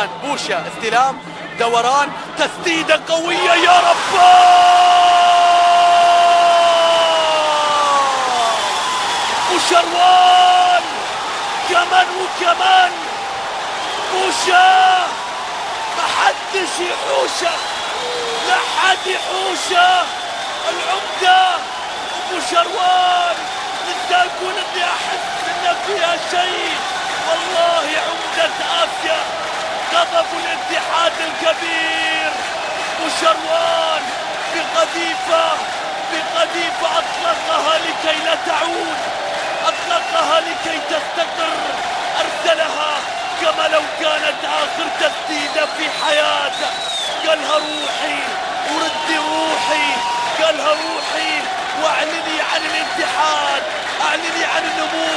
الآن بوشا استلام دوران تسديدة قوية يا رب! وشروان كمان وكمان! بوشا ما حدش يحوشه لا حد يحوشه العمدة! أبو شروان بدي أقول إني احس ان فيها شيء والله عمدة الكبير وشروان بقذيفة بقذيفة أطلقها لكي لا تعود أطلقها لكي تستقر. أرسلها كما لو كانت آخر تسديدة في حياته قالها روحي وردي روحي قالها روحي وأعلني عن الاتحاد أعلني عن النمور